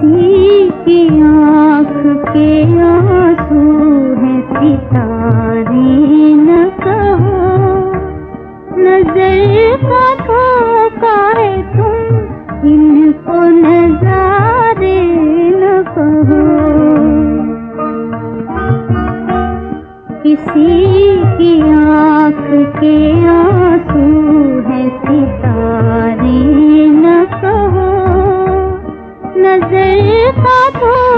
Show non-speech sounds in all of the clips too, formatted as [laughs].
किसी की आँख के आँसू सितारे न कहो नज़र है तुम इनको नजारे न कहो किसी की आँख के आँसू सितारे। नज़र [laughs]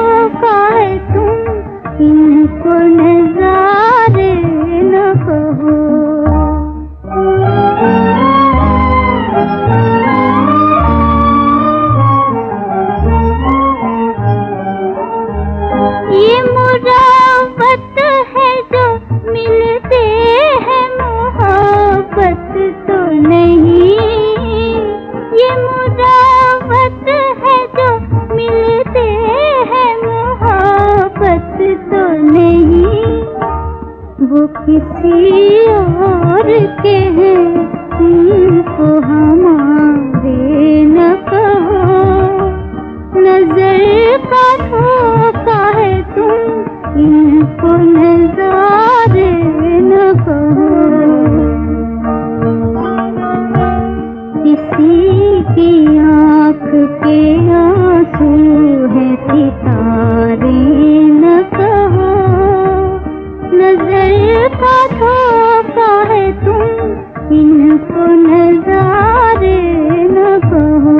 किसी और के हैं उनको हमारे न कहो। नज़र का धोखा है तुम, इनको नजारे न कहो। किसी की आँख नज़र का धोखा है तुम इनको नजारे न कहो।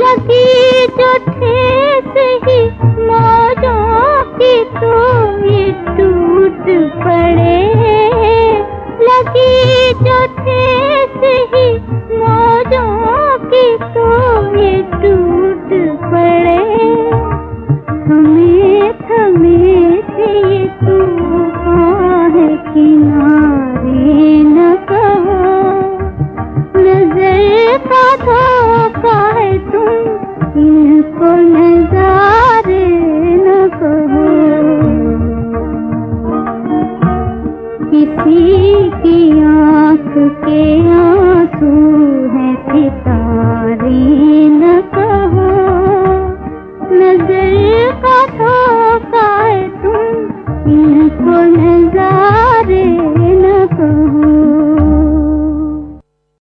लगी इनको नजारे न किसी की आँख के है न कहो नज़र तुम इनको